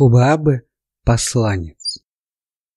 Кобаабе – посланец.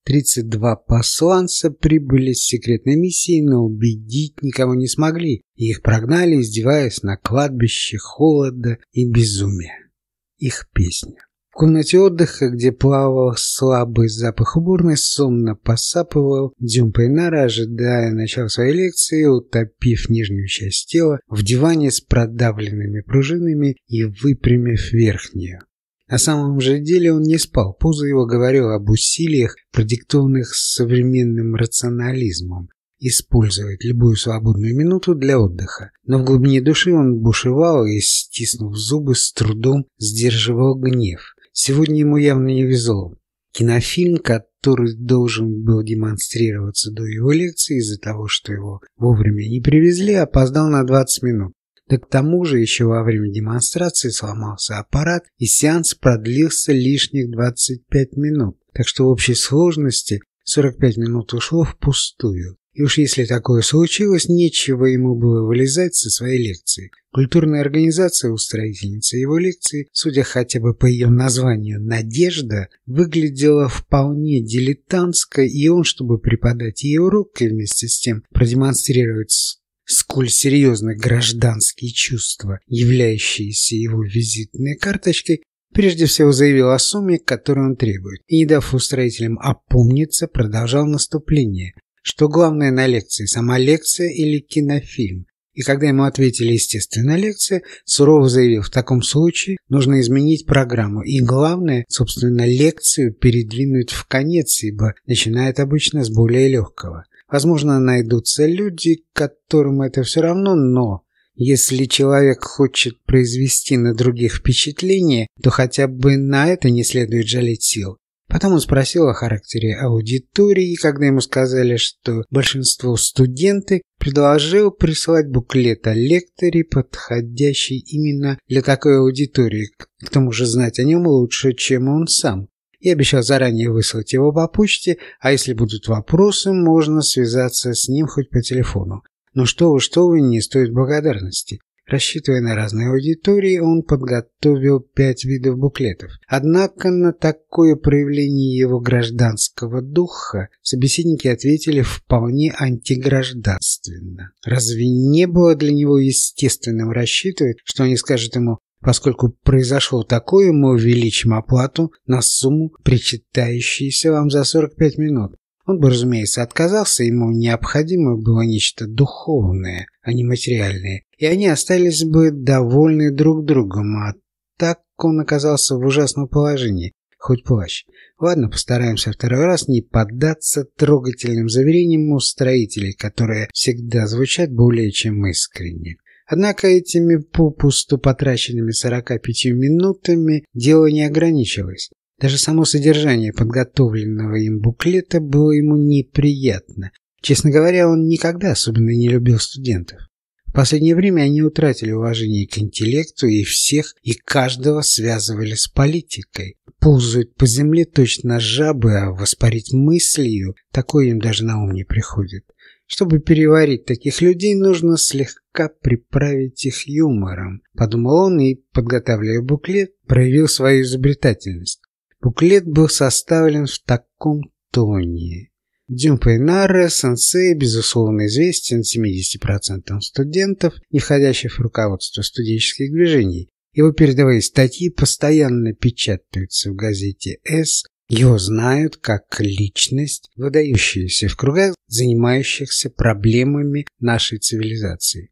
32 посланца прибыли с секретной миссией, но убедить никого не смогли, и их прогнали, издеваясь на кладбище холода и безумия. Их песня. В комнате отдыха, где плавал слабый запах уборной, сонно посапывал Дюмпейнара, ожидая начала своей лекции, утопив нижнюю часть тела в диване с продавленными пружинами и выпрямив верхнюю. На самом же деле он не спал, поза его говорила об усилиях, продиктованных современным рационализмом, использовать любую свободную минуту для отдыха. Но в глубине души он бушевал и, стиснув зубы, с трудом сдерживал гнев. Сегодня ему явно не везло. Кинофильм, который должен был демонстрироваться до его лекции из-за того, что его вовремя не привезли, опоздал на 20 минут. Да к тому же еще во время демонстрации сломался аппарат, и сеанс продлился лишних 25 минут. Так что в общей сложности 45 минут ушло впустую. И уж если такое случилось, нечего ему было вылезать со своей лекции. Культурная организация, устроительница его лекции, судя хотя бы по ее названию «Надежда», выглядела вполне дилетантской, и он, чтобы преподать ей урок и вместе с тем продемонстрировать сколь серьезны гражданские чувства, являющиеся его визитной карточкой, прежде всего заявил о сумме, которую он требует, и, не дав устроителям опомниться, продолжал наступление, что главное на лекции, сама лекция или кинофильм. И когда ему ответили, естественно, лекция, сурово заявил, в таком случае нужно изменить программу. И главное, собственно, лекцию передвинуть в конец, ибо начинает обычно с более легкого. Возможно, найдутся люди, которым это все равно, но если человек хочет произвести на других впечатление, то хотя бы на это не следует жалеть сил. Потом он спросил о характере аудитории, и когда ему сказали, что большинство студенты, предложил прислать буклет о лекторе, подходящий именно для такой аудитории. К тому же знать о нем лучше, чем он сам. И обещал заранее выслать его по почте, а если будут вопросы, можно связаться с ним хоть по телефону. Но что вы, что вы, не стоит благодарности. Рассчитывая на разные аудитории, он подготовил пять видов буклетов. Однако на такое проявление его гражданского духа собеседники ответили вполне антигражданственно. Разве не было для него естественным рассчитывать, что они скажут ему Поскольку произошло такое, мы увеличим оплату на сумму, причитающуюся вам за 45 минут. Он бы, разумеется, отказался, ему необходимо было нечто духовное, а не материальное, и они остались бы довольны друг другом, а так он оказался в ужасном положении, хоть плащ. Ладно, постараемся второй раз не поддаться трогательным заверениям у строителей, которые всегда звучат более чем искренне. Однако этими попусту потраченными 45 минутами дело не ограничилось. Даже само содержание подготовленного им буклета было ему неприятно. Честно говоря, он никогда особенно не любил студентов. В последнее время они утратили уважение к интеллекту и всех и каждого связывали с политикой. Ползают по земле точно жабы, а воспарить мыслью такое им даже на ум не приходит. Чтобы переварить таких людей, нужно слегка приправить их юмором, подумал он и, подготавливая буклет, проявил свою изобретательность. Буклет был составлен в таком тоне. Дюмпейнаре сенсей, безусловно, известен 70% студентов, не входящих в руководство студенческих движений. Его передовые статьи постоянно печатаются в газете «С», его знают как личность, выдающуюся в кругах, занимающихся проблемами нашей цивилизации.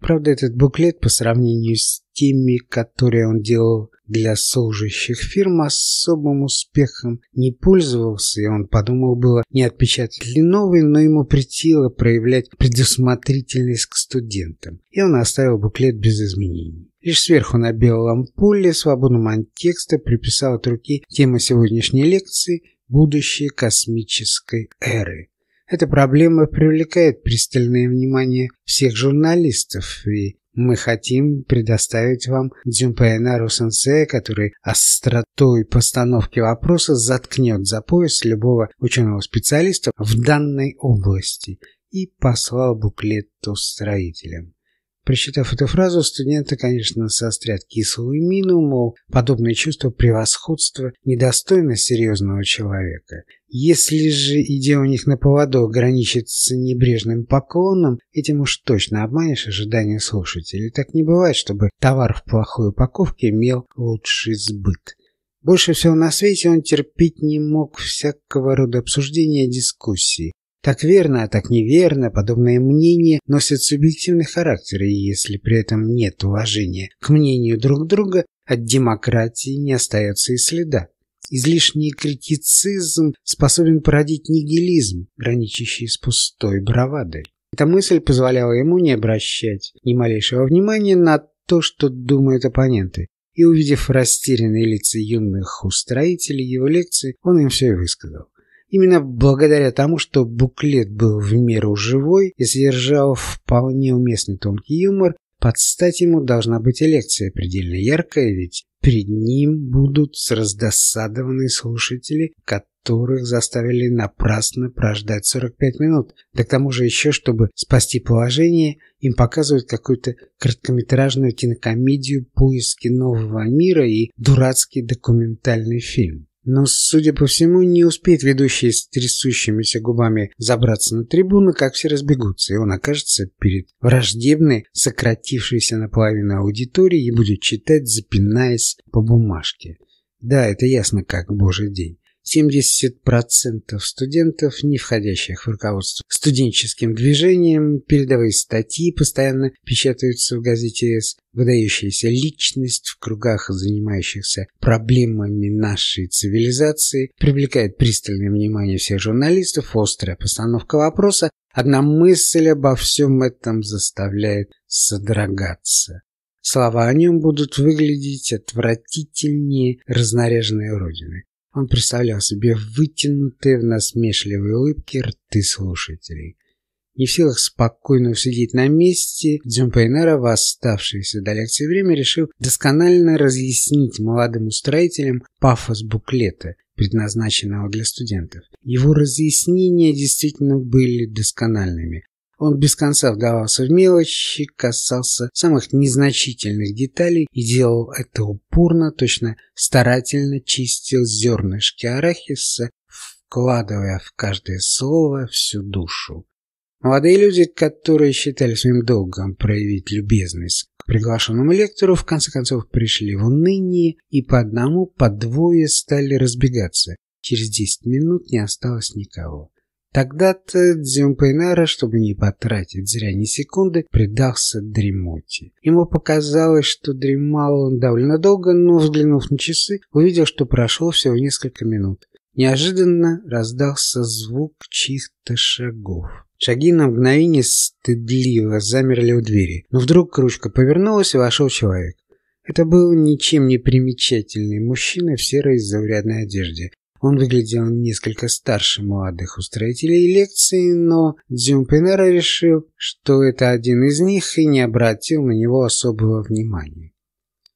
Правда, этот буклет по сравнению с теми, которые он делал для служащих фирм особым успехом не пользовался, и он подумал было, не отпечатать ли новый, но ему притило проявлять предусмотрительность к студентам, и он оставил буклет без изменений. Лишь сверху на белой ампуле свободным от текста приписал от руки тему сегодняшней лекции «Будущее космической эры». Эта проблема привлекает пристальное внимание всех журналистов, и мы хотим предоставить вам Дзюмпаэнару сенсея, который остротой постановки вопроса заткнет за пояс любого ученого-специалиста в данной области и послал буклет строителям. Прочитав эту фразу, студенты, конечно, сострят кислую мину, мол, подобное чувство превосходства недостойно серьезного человека. Если же, идея у них на поводу, ограничится небрежным поклоном, этим уж точно обманешь ожидания слушателей. Так не бывает, чтобы товар в плохой упаковке имел лучший сбыт. Больше всего на свете он терпеть не мог всякого рода обсуждения и дискуссий. Так верно, а так неверно, подобные мнения носят субъективный характер, и если при этом нет уважения к мнению друг друга, от демократии не остается и следа. Излишний критицизм способен породить нигилизм, граничащий с пустой бравадой. Эта мысль позволяла ему не обращать ни малейшего внимания на то, что думают оппоненты, и увидев растерянные лица юных устроителей его лекции, он им все и высказал. Именно благодаря тому, что буклет был в меру живой и содержал вполне уместный тонкий юмор, под стать ему должна быть и лекция предельно яркая, ведь перед ним будут раздосадованные слушатели, которых заставили напрасно прождать 45 минут. Да к тому же еще, чтобы спасти положение, им показывают какую-то короткометражную кинокомедию «Поиски нового мира» и дурацкий документальный фильм. Но, судя по всему, не успеет ведущий с трясущимися губами забраться на трибуну, как все разбегутся, и он окажется перед враждебной, сократившейся наполовину аудиторией и будет читать, запинаясь по бумажке. Да, это ясно как божий день. 70% студентов, не входящих в руководство студенческим движением, передовые статьи постоянно печатаются в газете «С», выдающаяся личность в кругах, занимающихся проблемами нашей цивилизации, привлекает пристальное внимание всех журналистов, острая постановка вопроса, одна мысль обо всем этом заставляет содрогаться. Слова о нем будут выглядеть отвратительнее разнаряженной родины. Он представлял себе вытянутые в насмешливой улыбке рты слушателей. Не в силах спокойно усидеть на месте, Дзюмпайнера в оставшееся до лекции время решил досконально разъяснить молодым устроителям пафос буклета, предназначенного для студентов. Его разъяснения действительно были доскональными, он без конца вдавался в мелочи, касался самых незначительных деталей и делал это упорно, точно старательно чистил зернышки арахиса, вкладывая в каждое слово всю душу. Молодые люди, которые считали своим долгом проявить любезность к приглашенному лектору, в конце концов пришли в уныние и по одному, по двое стали разбегаться. Через десять минут не осталось никого. Тогда-то Дзюмпейнара, чтобы не потратить зря ни секунды, предался дремоте. Ему показалось, что дремал он довольно долго, но, взглянув на часы, увидел, что прошло всего несколько минут. Неожиданно раздался звук чьих-то шагов. Шаги на мгновение стыдливо замерли у двери, но вдруг ручка повернулась и вошел человек. Это был ничем не примечательный мужчина в серой заурядной одежде. Он выглядел несколько старше молодых устроителей лекции, но Дзюмпенера решил, что это один из них и не обратил на него особого внимания.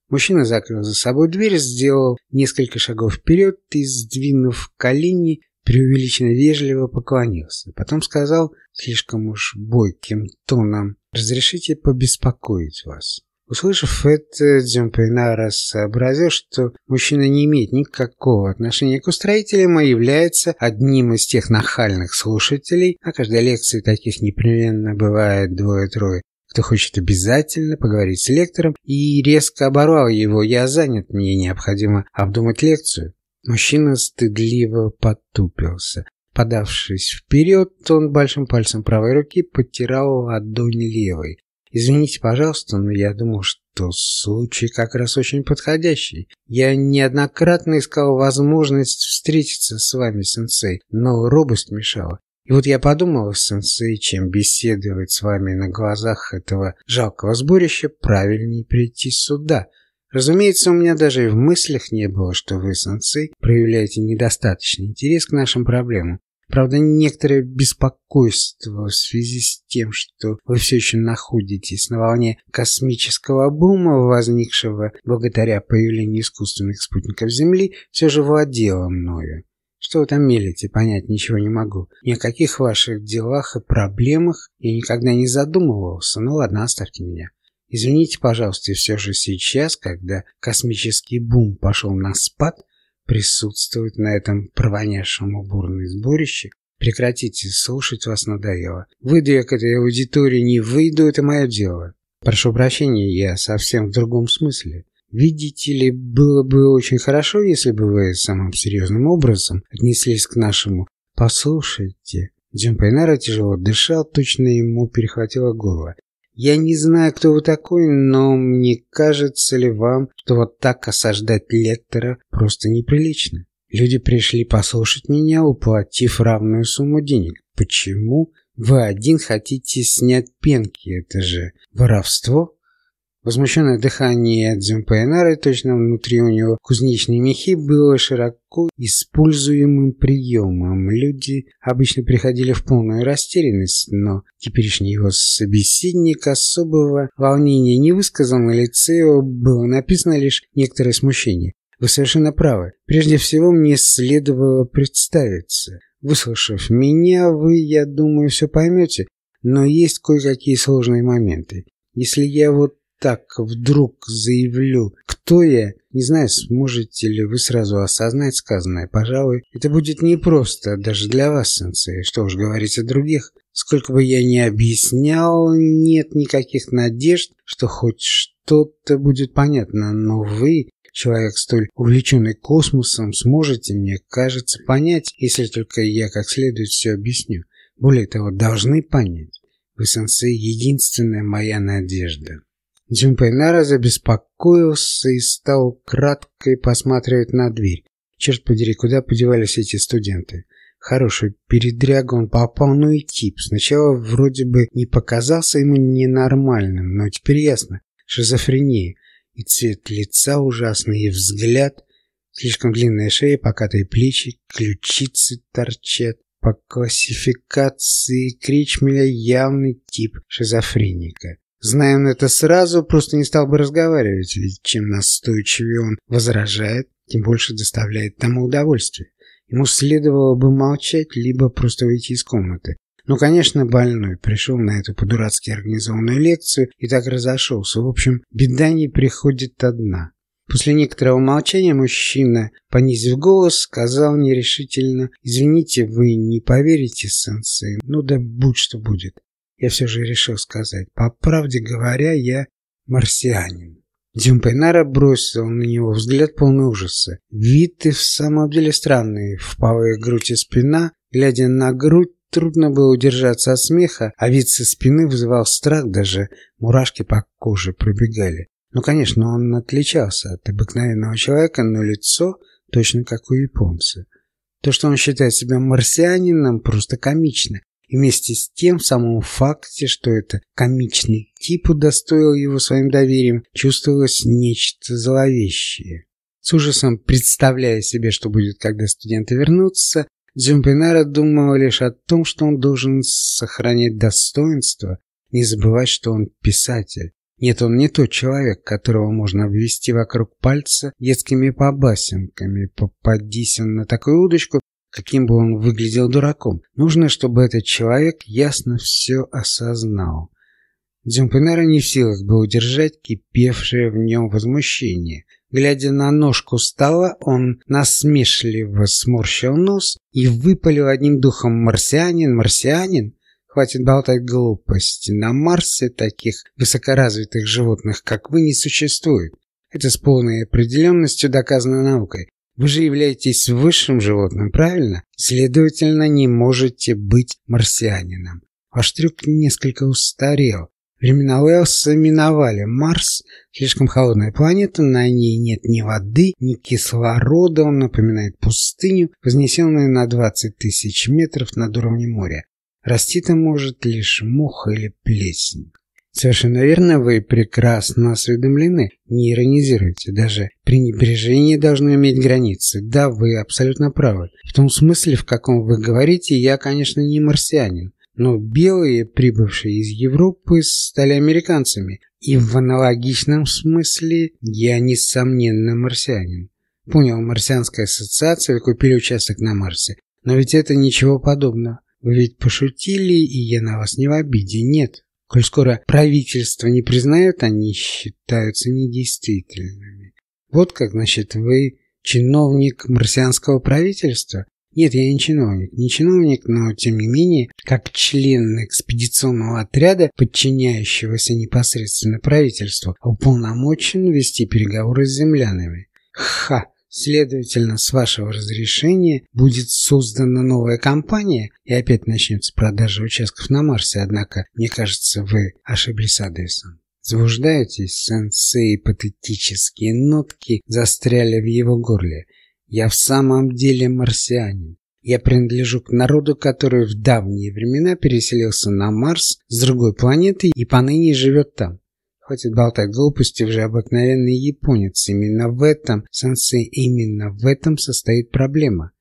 Мужчина закрыл за собой дверь, сделал несколько шагов вперед и, сдвинув колени, преувеличенно вежливо поклонился. Потом сказал слишком уж бойким тоном «Разрешите побеспокоить вас». Услышав это, Дзюмпейнара сообразил, что мужчина не имеет никакого отношения к устроителям, а является одним из тех нахальных слушателей. На каждой лекции таких непременно бывает двое-трое кто хочет обязательно поговорить с лектором, и резко оборвал его. «Я занят, мне необходимо обдумать лекцию». Мужчина стыдливо потупился. Подавшись вперед, он большим пальцем правой руки подтирал ладонь левой. Извините, пожалуйста, но я думал, что случай как раз очень подходящий. Я неоднократно искал возможность встретиться с вами, сенсей, но робость мешала. И вот я подумал, сенсей, чем беседовать с вами на глазах этого жалкого сборища, правильнее прийти сюда. Разумеется, у меня даже и в мыслях не было, что вы, сенсей, проявляете недостаточный интерес к нашим проблемам. Правда, некоторое беспокойство в связи с тем, что вы все еще находитесь на волне космического бума, возникшего благодаря появлению искусственных спутников Земли, все же владело мною. Что вы там мелите, понять ничего не могу. Ни о каких ваших делах и проблемах я никогда не задумывался. Ну ладно, оставьте меня. Извините, пожалуйста, все же сейчас, когда космический бум пошел на спад, присутствовать на этом провонявшем уборной сборище, прекратите, слушать вас надоело. Выйду я к этой аудитории, не выйду, это мое дело. Прошу прощения, я совсем в другом смысле. Видите ли, было бы очень хорошо, если бы вы самым серьезным образом отнеслись к нашему «послушайте». Джимпайнара тяжело дышал, точно ему перехватило горло. «Я не знаю, кто вы такой, но мне кажется ли вам, что вот так осаждать лектора просто неприлично? Люди пришли послушать меня, уплатив равную сумму денег. Почему вы один хотите снять пенки? Это же воровство?» Возмущенное дыхание Дзюмпайнары, точно внутри у него кузнечные мехи, было широко используемым приемом. Люди обычно приходили в полную растерянность, но теперешний его собеседник особого волнения не высказал, на лице его было написано лишь некоторое смущение. Вы совершенно правы. Прежде всего, мне следовало представиться. Выслушав меня, вы, я думаю, все поймете, но есть кое-какие сложные моменты. Если я вот так вдруг заявлю, кто я, не знаю, сможете ли вы сразу осознать сказанное. Пожалуй, это будет непросто даже для вас, сенсей, что уж говорить о других. Сколько бы я ни объяснял, нет никаких надежд, что хоть что-то будет понятно, но вы, человек столь увлеченный космосом, сможете, мне кажется, понять, если только я как следует все объясню. Более того, должны понять. Вы, сенсей, единственная моя надежда. Джимпайнара забеспокоился и стал кратко посматривать на дверь. Черт подери, куда подевались эти студенты? Хороший передряга он попал, ну и тип. Сначала вроде бы не показался ему ненормальным, но теперь ясно. Шизофрения. И цвет лица ужасный, и взгляд. Слишком длинная шея, покатые плечи, ключицы торчат. По классификации Кричмеля явный тип шизофреника. Зная он это сразу, просто не стал бы разговаривать, ведь чем настойчивее он возражает, тем больше доставляет тому удовольствие. Ему следовало бы молчать, либо просто выйти из комнаты. Но, конечно, больной пришел на эту по-дурацки организованную лекцию и так разошелся. В общем, беда не приходит одна. После некоторого молчания мужчина, понизив голос, сказал нерешительно, «Извините, вы не поверите, сенсей, ну да будь что будет я все же решил сказать. По правде говоря, я марсианин. Дзюмпайнара бросил на него взгляд полный ужаса. Вид ты в самом деле странный. Впалая грудь и спина. Глядя на грудь, трудно было удержаться от смеха, а вид со спины вызывал страх, даже мурашки по коже пробегали. Ну, конечно, он отличался от обыкновенного человека, но лицо точно как у японца. То, что он считает себя марсианином, просто комично. И вместе с тем, в самом факте, что это комичный тип удостоил его своим доверием, чувствовалось нечто зловещее. С ужасом представляя себе, что будет, когда студенты вернутся, Джумпинара думал лишь о том, что он должен сохранять достоинство, не забывать, что он писатель. Нет, он не тот человек, которого можно обвести вокруг пальца детскими побасенками. Попадись он на такую удочку, каким бы он выглядел дураком. Нужно, чтобы этот человек ясно все осознал. Дзюмпенера не в силах был удержать кипевшее в нем возмущение. Глядя на ножку стола, он насмешливо сморщил нос и выпалил одним духом «Марсианин, марсианин!» Хватит болтать глупости. На Марсе таких высокоразвитых животных, как вы, не существует. Это с полной определенностью доказано наукой. Вы же являетесь высшим животным, правильно? Следовательно, не можете быть марсианином. Ваш трюк несколько устарел. Времена Уэллса миновали. Марс – слишком холодная планета, на ней нет ни воды, ни кислорода, он напоминает пустыню, вознесенную на 20 тысяч метров над уровнем моря. Расти там может лишь мох или плесень. Совершенно верно, вы прекрасно осведомлены. Не иронизируйте, даже пренебрежение должно иметь границы. Да, вы абсолютно правы. В том смысле, в каком вы говорите, я, конечно, не марсианин. Но белые, прибывшие из Европы, стали американцами. И в аналогичном смысле я, несомненно, марсианин. Понял, марсианская ассоциация, вы купили участок на Марсе. Но ведь это ничего подобного. Вы ведь пошутили, и я на вас не в обиде. Нет, Коль скоро правительство не признает, они считаются недействительными. Вот как, значит, вы чиновник марсианского правительства? Нет, я не чиновник. Не чиновник, но тем не менее, как член экспедиционного отряда, подчиняющегося непосредственно правительству, уполномочен вести переговоры с землянами. Ха! Следовательно, с вашего разрешения будет создана новая компания и опять начнется продажа участков на Марсе, однако, мне кажется, вы ошиблись адресом. Заблуждаетесь, сенсей, патетические нотки застряли в его горле. Я в самом деле марсианин. Я принадлежу к народу, который в давние времена переселился на Марс с другой планеты и поныне живет там. Хватит болтать глупости, уже обыкновенный японец. Именно в этом, сенсей, именно в этом состоит проблема.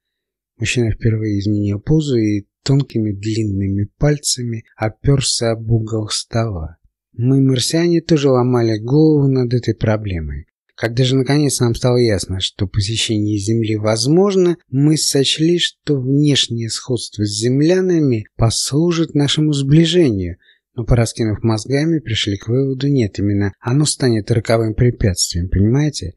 Мужчина впервые изменил позу и тонкими длинными пальцами оперся об угол стола. Мы, марсиане, тоже ломали голову над этой проблемой. Когда же наконец нам стало ясно, что посещение Земли возможно, мы сочли, что внешнее сходство с землянами послужит нашему сближению, но пораскинув мозгами, пришли к выводу, нет, именно оно станет роковым препятствием, понимаете?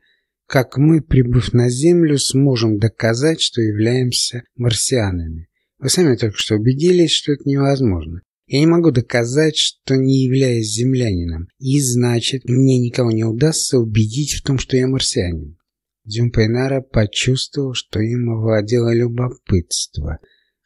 Как мы, прибыв на Землю, сможем доказать, что являемся марсианами? Вы сами только что убедились, что это невозможно. Я не могу доказать, что не являюсь землянином, и значит, мне никого не удастся убедить в том, что я марсианин. Дзюмпайнара почувствовал, что им овладело любопытство.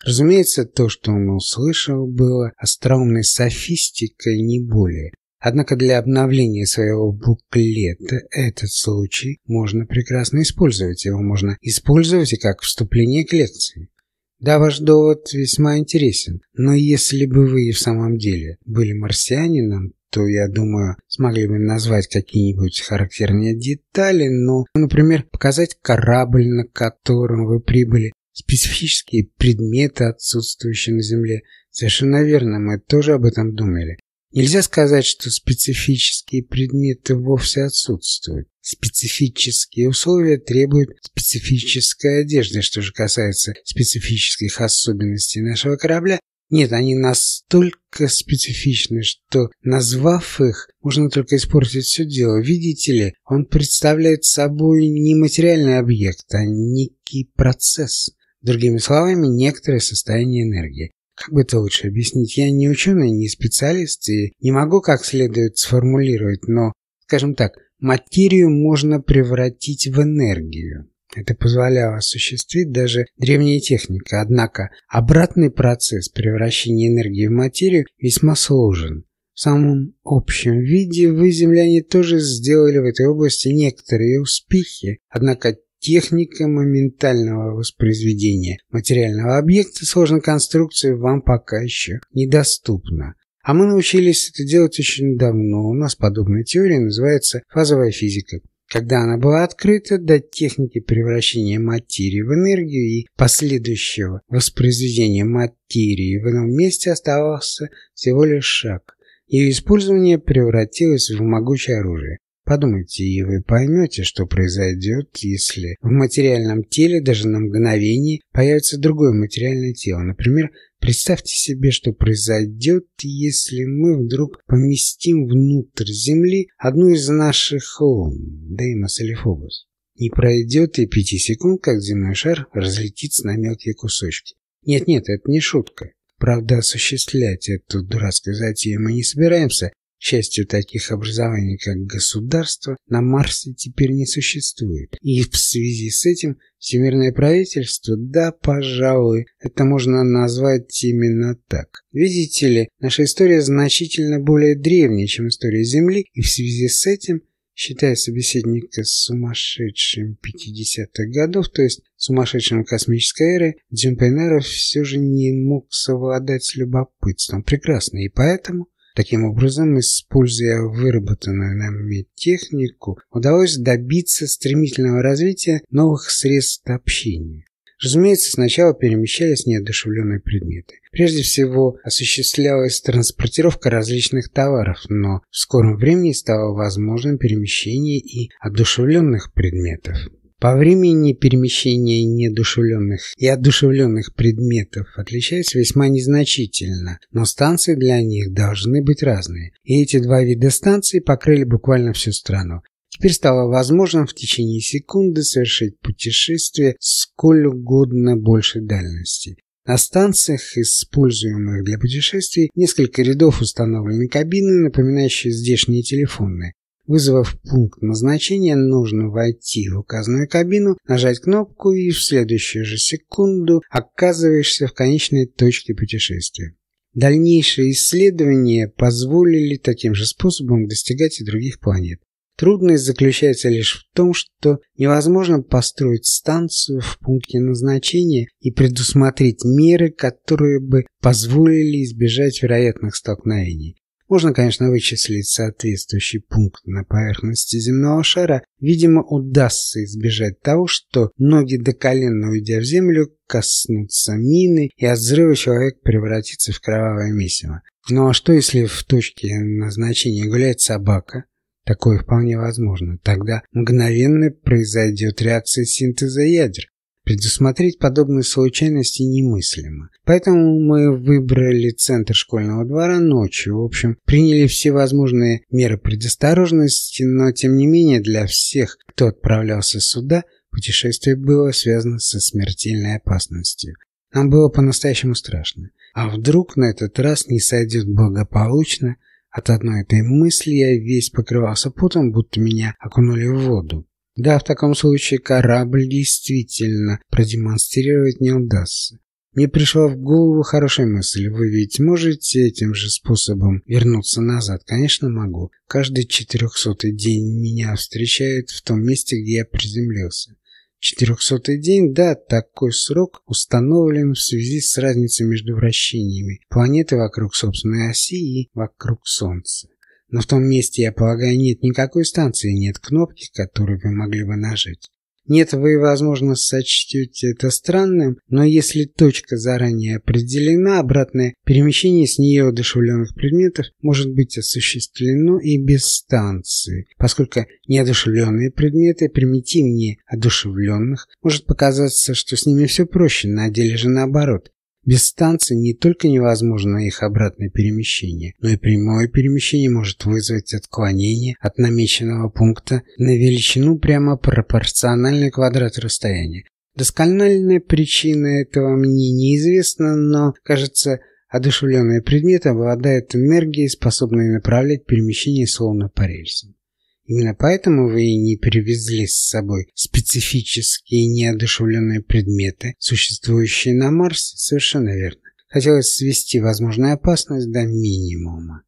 Разумеется, то, что он услышал, было остроумной софистикой, не более. Однако для обновления своего буклета этот случай можно прекрасно использовать. Его можно использовать и как вступление к лекции. Да, ваш довод весьма интересен, но если бы вы и в самом деле были марсианином, то, я думаю, смогли бы назвать какие-нибудь характерные детали, но, например, показать корабль, на котором вы прибыли, специфические предметы, отсутствующие на Земле. Совершенно верно, мы тоже об этом думали. Нельзя сказать, что специфические предметы вовсе отсутствуют. Специфические условия требуют специфической одежды. Что же касается специфических особенностей нашего корабля, нет, они настолько специфичны, что, назвав их, можно только испортить все дело. Видите ли, он представляет собой не материальный объект, а некий процесс. Другими словами, некоторое состояние энергии. Как бы это лучше объяснить? Я не ученый, не специалист и не могу как следует сформулировать, но, скажем так, материю можно превратить в энергию. Это позволяло осуществить даже древняя техника, однако обратный процесс превращения энергии в материю весьма сложен. В самом общем виде вы, земляне, тоже сделали в этой области некоторые успехи, однако Техника моментального воспроизведения материального объекта сложной конструкции вам пока еще недоступна. А мы научились это делать очень давно. У нас подобная теория называется фазовая физика. Когда она была открыта, до техники превращения материи в энергию и последующего воспроизведения материи в ином месте оставался всего лишь шаг. Ее использование превратилось в могучее оружие. Подумайте, и вы поймете, что произойдет, если в материальном теле даже на мгновение появится другое материальное тело. Например, представьте себе, что произойдет, если мы вдруг поместим внутрь Земли одну из наших лун, Деймос или Фобос. Не пройдет и пяти секунд, как земной шар разлетится на мелкие кусочки. Нет-нет, это не шутка. Правда, осуществлять эту дурацкую затею мы не собираемся, Частью таких образований, как государство, на Марсе теперь не существует. И в связи с этим Всемирное правительство, да, пожалуй, это можно назвать именно так. Видите ли, наша история значительно более древняя, чем история Земли, и в связи с этим считая собеседника сумасшедшим 50-х годов, то есть сумасшедшим космической эры, Джимпенеров все же не мог совладать с любопытством. Прекрасно, и поэтому Таким образом, используя выработанную нами технику, удалось добиться стремительного развития новых средств общения. Разумеется, сначала перемещались неодушевленные предметы. Прежде всего, осуществлялась транспортировка различных товаров, но в скором времени стало возможным перемещение и одушевленных предметов. По времени перемещения неодушевленных и одушевленных предметов отличается весьма незначительно, но станции для них должны быть разные. И эти два вида станций покрыли буквально всю страну. Теперь стало возможным в течение секунды совершить путешествие сколь угодно большей дальности. На станциях, используемых для путешествий, несколько рядов установлены кабины, напоминающие здешние телефонные. Вызвав пункт назначения, нужно войти в указанную кабину, нажать кнопку и в следующую же секунду оказываешься в конечной точке путешествия. Дальнейшие исследования позволили таким же способом достигать и других планет. Трудность заключается лишь в том, что невозможно построить станцию в пункте назначения и предусмотреть меры, которые бы позволили избежать вероятных столкновений. Можно, конечно, вычислить соответствующий пункт на поверхности земного шара. Видимо, удастся избежать того, что ноги до колена, уйдя в землю, коснутся мины, и от взрыва человек превратится в кровавое месиво. Ну а что, если в точке назначения гуляет собака? Такое вполне возможно. Тогда мгновенно произойдет реакция синтеза ядер. Предусмотреть подобные случайности немыслимо. Поэтому мы выбрали центр школьного двора ночью. В общем, приняли все возможные меры предосторожности, но тем не менее для всех, кто отправлялся сюда, путешествие было связано со смертельной опасностью. Нам было по-настоящему страшно. А вдруг на этот раз не сойдет благополучно, от одной этой мысли я весь покрывался потом, будто меня окунули в воду. Да, в таком случае корабль действительно продемонстрировать не удастся. Мне пришла в голову хорошая мысль. Вы ведь можете этим же способом вернуться назад? Конечно, могу. Каждый четырехсотый день меня встречает в том месте, где я приземлился. Четырехсотый день, да, такой срок установлен в связи с разницей между вращениями планеты вокруг собственной оси и вокруг Солнца. Но в том месте, я полагаю, нет никакой станции, нет кнопки, которую вы могли бы нажать. Нет, вы, возможно, сочтете это странным, но если точка заранее определена, обратное перемещение с нее одушевленных предметов может быть осуществлено и без станции, поскольку неодушевленные предметы примитивнее одушевленных, может показаться, что с ними все проще, на деле же наоборот. Без станции не только невозможно их обратное перемещение, но и прямое перемещение может вызвать отклонение от намеченного пункта на величину прямо пропорциональной квадрату расстояния. Доскональная причина этого мне неизвестна, но, кажется, одушевленный предмет обладает энергией, способной направлять перемещение словно по рельсам. Именно поэтому вы не привезли с собой специфические неодушевленные предметы, существующие на Марсе, совершенно верно. Хотелось свести возможную опасность до минимума.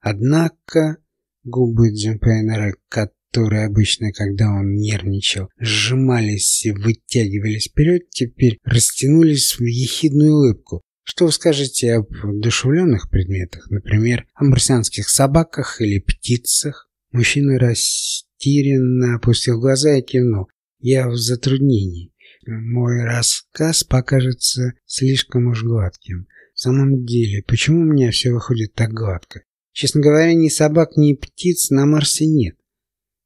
Однако губы Джемпейнера, которые обычно, когда он нервничал, сжимались и вытягивались вперед, теперь растянулись в ехидную улыбку. Что вы скажете об одушевленных предметах, например, о марсианских собаках или птицах? Мужчина растерянно опустил глаза и кивнул. Я в затруднении. Мой рассказ покажется слишком уж гладким. В самом деле, почему у меня все выходит так гладко? Честно говоря, ни собак, ни птиц на Марсе нет.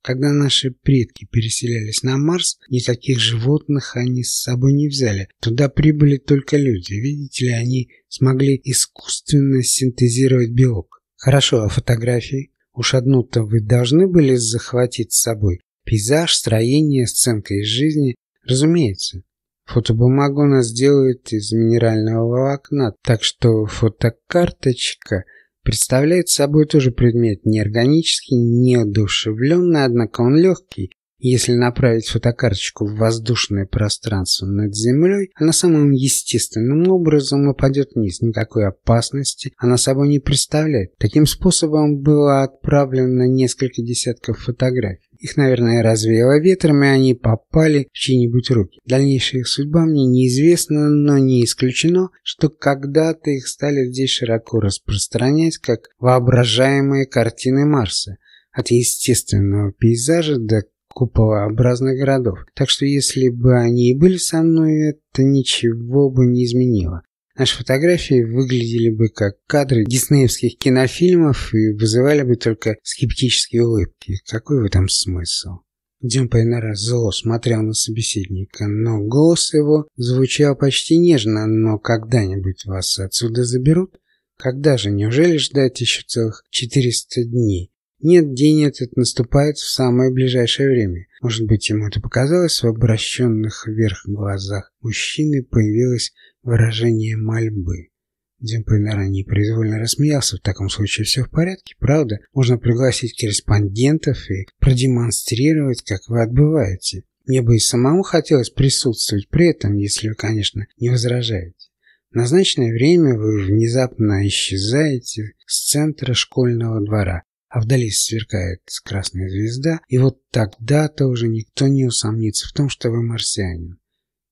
Когда наши предки переселялись на Марс, никаких животных они с собой не взяли. Туда прибыли только люди. Видите ли, они смогли искусственно синтезировать белок. Хорошо, а фотографии? Уж одну-то вы должны были захватить с собой. Пейзаж, строение, сценка из жизни. Разумеется. Фотобумагу нас делают из минерального волокна, так что фотокарточка представляет собой тоже предмет неорганический, неодушевленный, однако он легкий, если направить фотокарточку в воздушное пространство над Землей, она самым естественным образом упадет вниз. Никакой опасности она собой не представляет. Таким способом было отправлено несколько десятков фотографий. Их, наверное, развеяло ветром, и они попали в чьи-нибудь руки. Дальнейшая их судьба мне неизвестна, но не исключено, что когда-то их стали здесь широко распространять как воображаемые картины Марса. От естественного пейзажа до куполообразных городов. Так что если бы они и были со мной, это ничего бы не изменило. Наши фотографии выглядели бы как кадры диснеевских кинофильмов и вызывали бы только скептические улыбки. Какой в этом смысл? Дюмпейнера зло смотрел на собеседника, но голос его звучал почти нежно, но когда-нибудь вас отсюда заберут? Когда же? Неужели ждать еще целых 400 дней? Нет, день этот наступает в самое ближайшее время. Может быть, ему это показалось, в обращенных вверх глазах мужчины появилось выражение мольбы. Демпейнера непроизвольно рассмеялся. В таком случае все в порядке, правда? Можно пригласить корреспондентов и продемонстрировать, как вы отбываете. Мне бы и самому хотелось присутствовать при этом, если вы, конечно, не возражаете. В назначенное время вы внезапно исчезаете с центра школьного двора, а вдали сверкает красная звезда, и вот тогда-то уже никто не усомнится в том, что вы марсианин.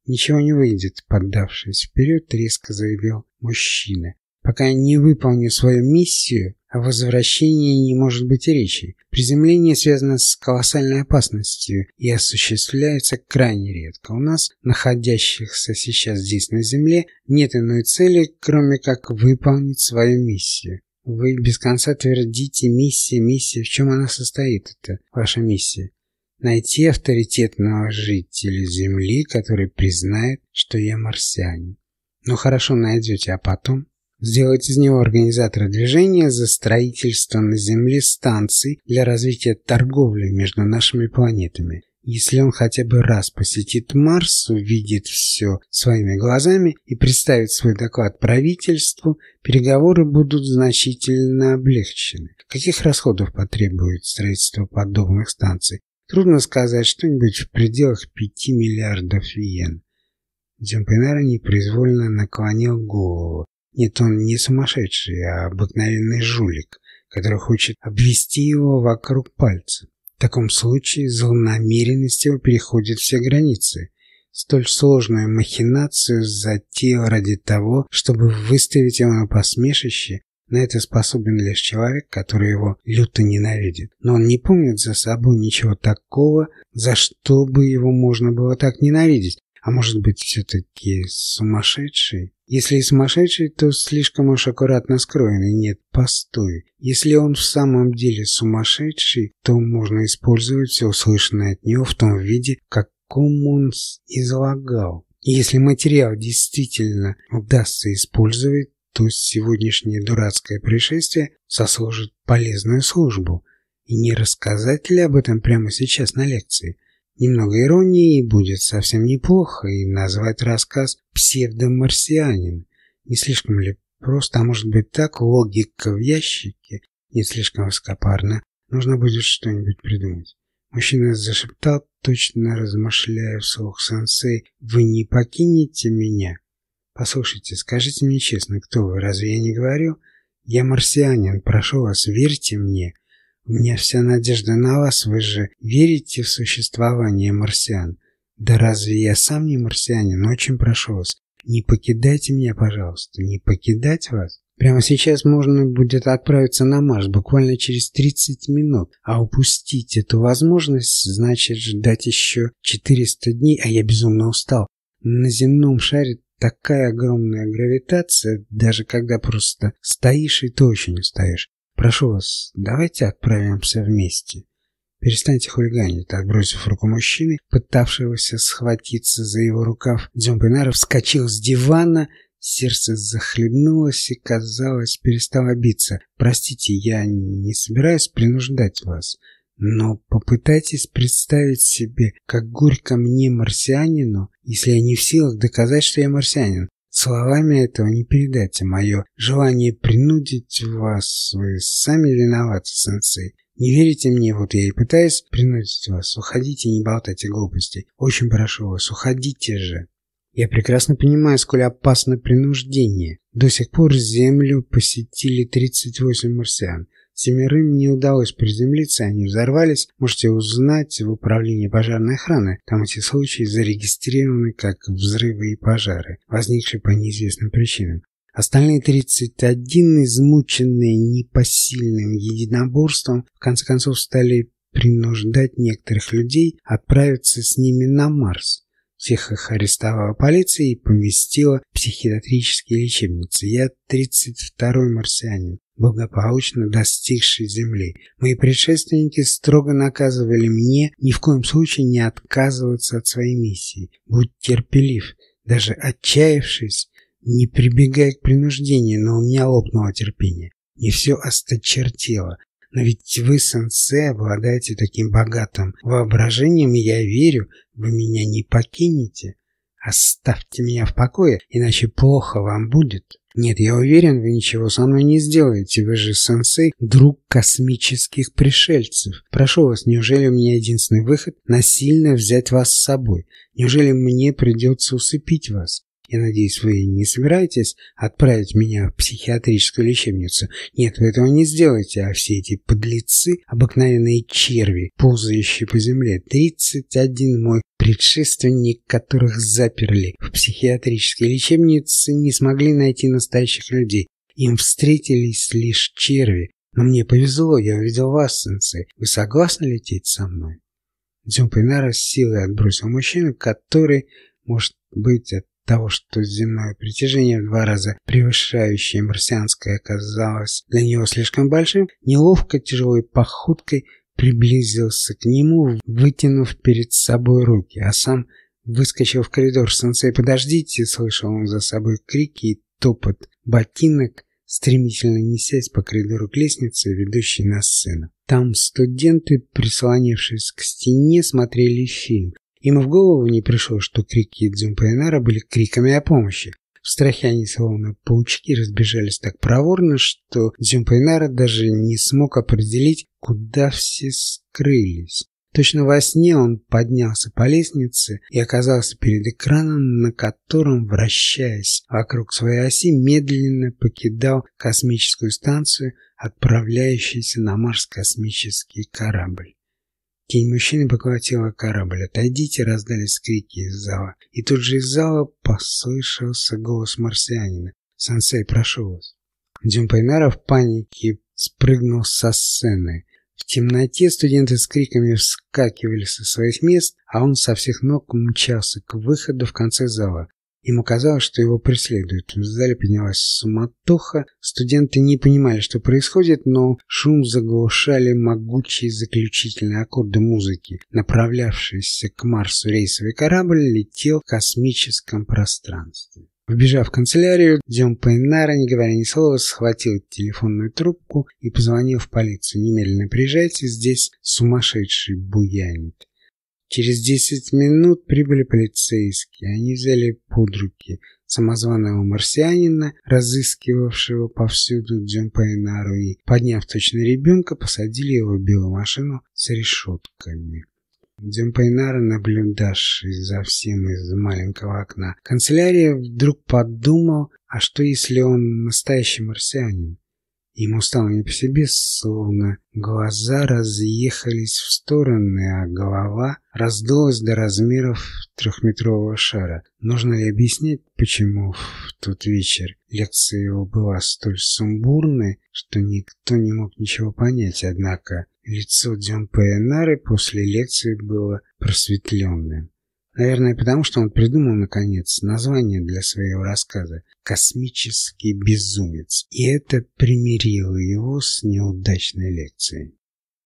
«Ничего не выйдет», — поддавшись вперед, резко заявил мужчина. «Пока я не выполню свою миссию, о возвращении не может быть и речи. Приземление связано с колоссальной опасностью и осуществляется крайне редко. У нас, находящихся сейчас здесь на Земле, нет иной цели, кроме как выполнить свою миссию. Вы без конца твердите «миссия, миссия». В чем она состоит, это ваша миссия? найти авторитетного жителя Земли, который признает, что я марсианин. Ну хорошо, найдете, а потом сделать из него организатора движения за строительство на Земле станций для развития торговли между нашими планетами. Если он хотя бы раз посетит Марс, увидит все своими глазами и представит свой доклад правительству, переговоры будут значительно облегчены. Каких расходов потребует строительство подобных станций? Трудно сказать что-нибудь в пределах пяти миллиардов йен. Джампинара непроизвольно наклонил голову. Нет, он не сумасшедший, а обыкновенный жулик, который хочет обвести его вокруг пальца. В таком случае злонамеренность его переходит все границы. Столь сложную махинацию затеял ради того, чтобы выставить его на посмешище на это способен лишь человек, который его люто ненавидит. Но он не помнит за собой ничего такого, за что бы его можно было так ненавидеть. А может быть, все-таки сумасшедший? Если и сумасшедший, то слишком уж аккуратно скроенный. Нет, постой. Если он в самом деле сумасшедший, то можно использовать все услышанное от него в том виде, каком он излагал. Если материал действительно удастся использовать, то сегодняшнее дурацкое происшествие сослужит полезную службу. И не рассказать ли об этом прямо сейчас на лекции? Немного иронии будет совсем неплохо, и назвать рассказ «Псевдомарсианин». Не слишком ли просто, а может быть так, логика в ящике, не слишком высокопарно, нужно будет что-нибудь придумать. Мужчина зашептал, точно размышляя вслух сенсей, «Вы не покинете меня?» Послушайте, скажите мне честно, кто вы, разве я не говорю? Я марсианин, прошу вас, верьте мне. У меня вся надежда на вас, вы же верите в существование марсиан. Да разве я сам не марсианин? Очень прошу вас, не покидайте меня, пожалуйста, не покидать вас. Прямо сейчас можно будет отправиться на Марс буквально через 30 минут, а упустить эту возможность значит ждать еще 400 дней, а я безумно устал. На земном шаре Такая огромная гравитация, даже когда просто стоишь и то очень устаешь. Прошу вас, давайте отправимся вместе. Перестаньте хулиганить, отбросив руку мужчины, пытавшегося схватиться за его рукав. Дзюмпинаров вскочил с дивана, сердце захлебнулось и, казалось, перестало биться. «Простите, я не собираюсь принуждать вас. Но попытайтесь представить себе, как горько мне, марсианину, если я не в силах доказать, что я марсианин. Словами этого не передать, а мое желание принудить вас, вы сами виноваты, сенсей. Не верите мне, вот я и пытаюсь принудить вас. Уходите, не болтайте глупостей. Очень прошу вас, уходите же. Я прекрасно понимаю, сколь опасно принуждение. До сих пор Землю посетили 38 марсиан. Семерым не удалось приземлиться, они взорвались. Можете узнать в управлении пожарной охраны. Там эти случаи зарегистрированы как взрывы и пожары, возникшие по неизвестным причинам. Остальные 31, измученные непосильным единоборством, в конце концов стали принуждать некоторых людей отправиться с ними на Марс. Всех их арестовала полиция и поместила в психиатрические лечебницы. Я 32-й марсианин. Благополучно достигшей Земли. Мои предшественники строго наказывали мне ни в коем случае не отказываться от своей миссии. Будь терпелив, даже отчаявшись, не прибегай к принуждению, но у меня лопнуло терпение. Не все осточертело. Но ведь вы, сенсей, обладаете таким богатым воображением, и я верю, вы меня не покинете. Оставьте меня в покое, иначе плохо вам будет. Нет, я уверен, вы ничего со мной не сделаете. Вы же сенсей, друг космических пришельцев. Прошу вас, неужели у меня единственный выход – насильно взять вас с собой? Неужели мне придется усыпить вас? Я надеюсь, вы не собираетесь отправить меня в психиатрическую лечебницу? Нет, вы этого не сделаете, а все эти подлецы – обыкновенные черви, ползающие по земле. Тридцать один мой предшественник, которых заперли в психиатрической лечебнице, не смогли найти настоящих людей. Им встретились лишь черви. Но мне повезло, я увидел вас, сенсей. Вы согласны лететь со мной? Дзюмпайнара с силой отбросил мужчину, который, может быть, от того, что земное притяжение в два раза превышающее марсианское оказалось для него слишком большим, неловко тяжелой походкой приблизился к нему, вытянув перед собой руки, а сам выскочил в коридор. «Сенсей, подождите!» — слышал он за собой крики и топот ботинок, стремительно несясь по коридору к лестнице, ведущей на сцену. Там студенты, прислонившись к стене, смотрели фильм. Им в голову не пришло, что крики Дзюмпайнара были криками о помощи. В страхе они, словно паучки, разбежались так проворно, что Дзюмпайнара даже не смог определить, куда все скрылись. Точно во сне он поднялся по лестнице и оказался перед экраном, на котором, вращаясь вокруг своей оси, медленно покидал космическую станцию, отправляющийся на Марс космический корабль. Тень мужчины поглотила корабль. «Отойдите!» — раздались крики из зала. И тут же из зала послышался голос марсианина. «Сенсей, прошу вас!» Дзюмпайнара в панике спрыгнул со сцены. В темноте студенты с криками вскакивали со своих мест, а он со всех ног мчался к выходу в конце зала. Ему казалось, что его преследуют. В зале поднялась суматоха. Студенты не понимали, что происходит, но шум заглушали могучие заключительные аккорды музыки. Направлявшийся к Марсу рейсовый корабль летел в космическом пространстве. Вбежав в канцелярию, Дем Пейнара, не говоря ни слова, схватил телефонную трубку и позвонил в полицию. «Немедленно приезжайте, здесь сумасшедший буянит». Через десять минут прибыли полицейские. Они взяли под руки самозваного марсианина, разыскивавшего повсюду Джампайнару, и, подняв точно ребенка, посадили его в белую машину с решетками. Дзюмпайнара, наблюдавший за всем из маленького окна канцелярии, вдруг подумал, а что если он настоящий марсианин? Ему стало не по себе, словно глаза разъехались в стороны, а голова раздулась до размеров трехметрового шара. Нужно ли объяснять, почему в тот вечер лекция его была столь сумбурной, что никто не мог ничего понять, однако лицо Дзюн Пэйнары после лекции было просветленным. Наверное, потому что он придумал, наконец, название для своего рассказа «Космический безумец», и это примирило его с неудачной лекцией.